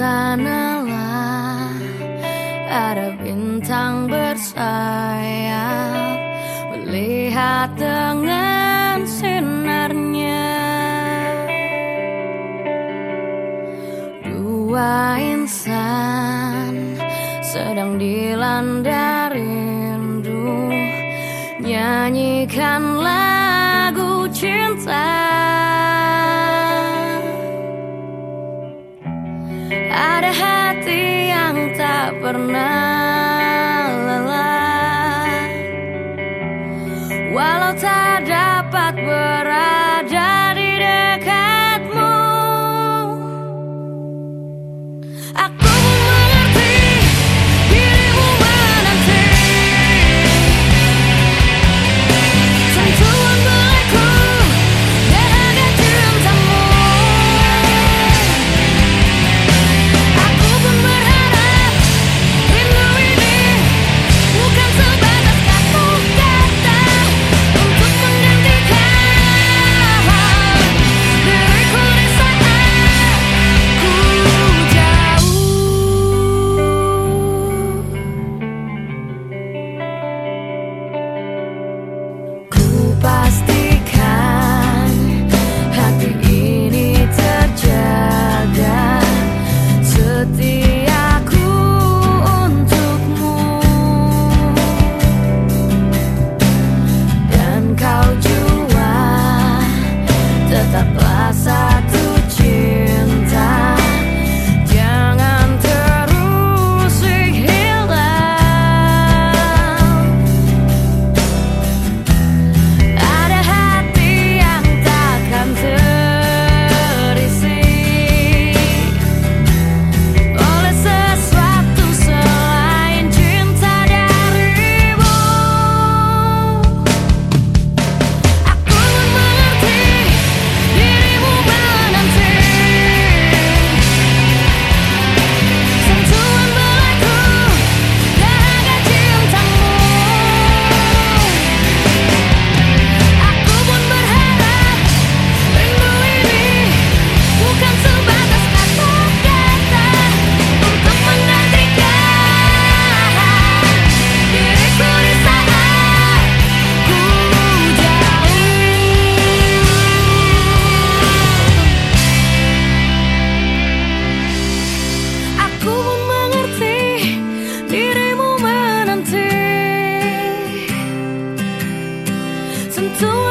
Sanalah. Ada bintang bersayap Melihat dengan sinarnya. Dua insan sedang dilanda rindu. Nyanyikan pernah 走